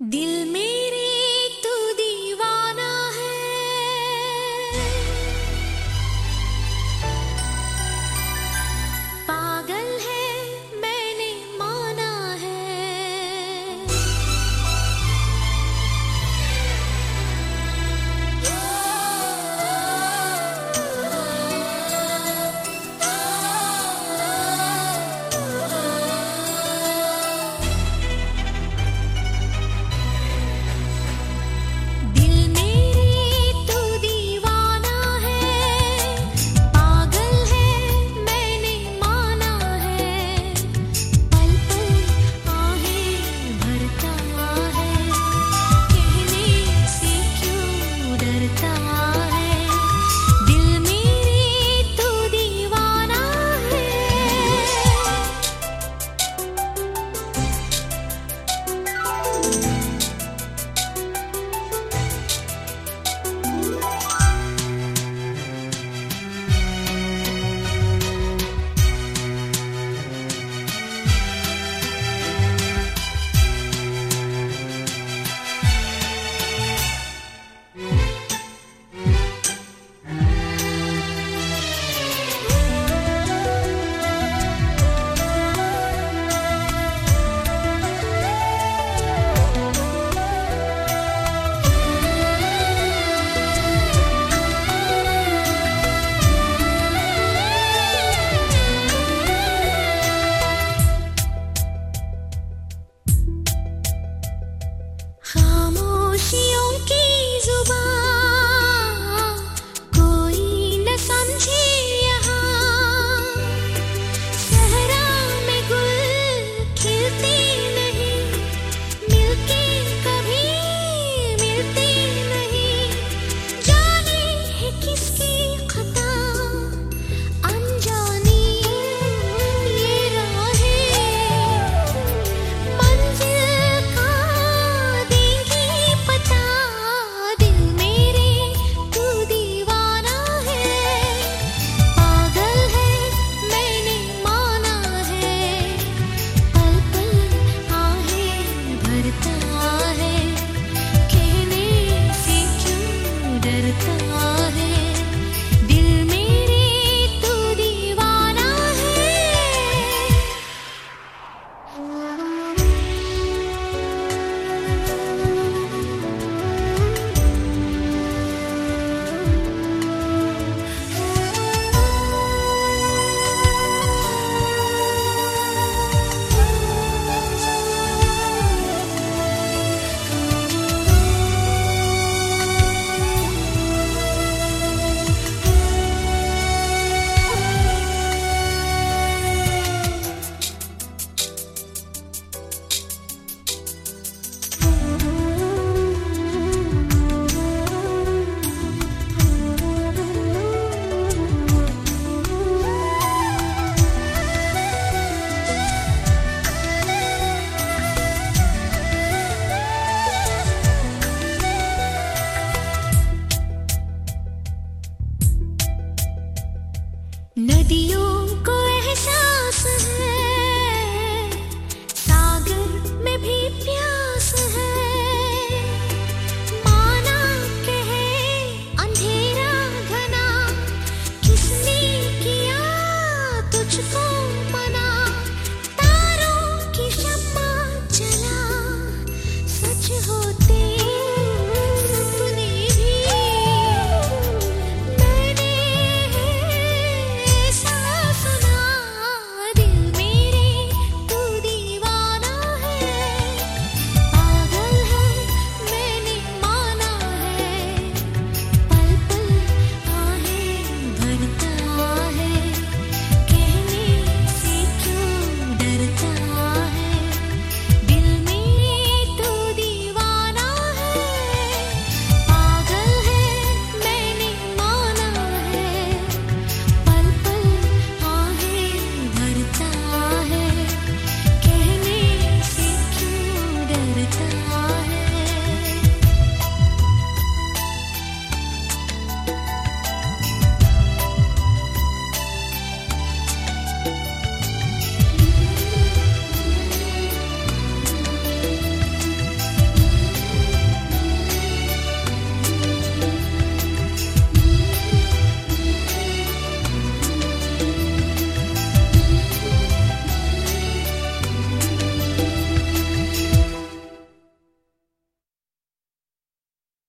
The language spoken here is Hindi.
दिल मेरे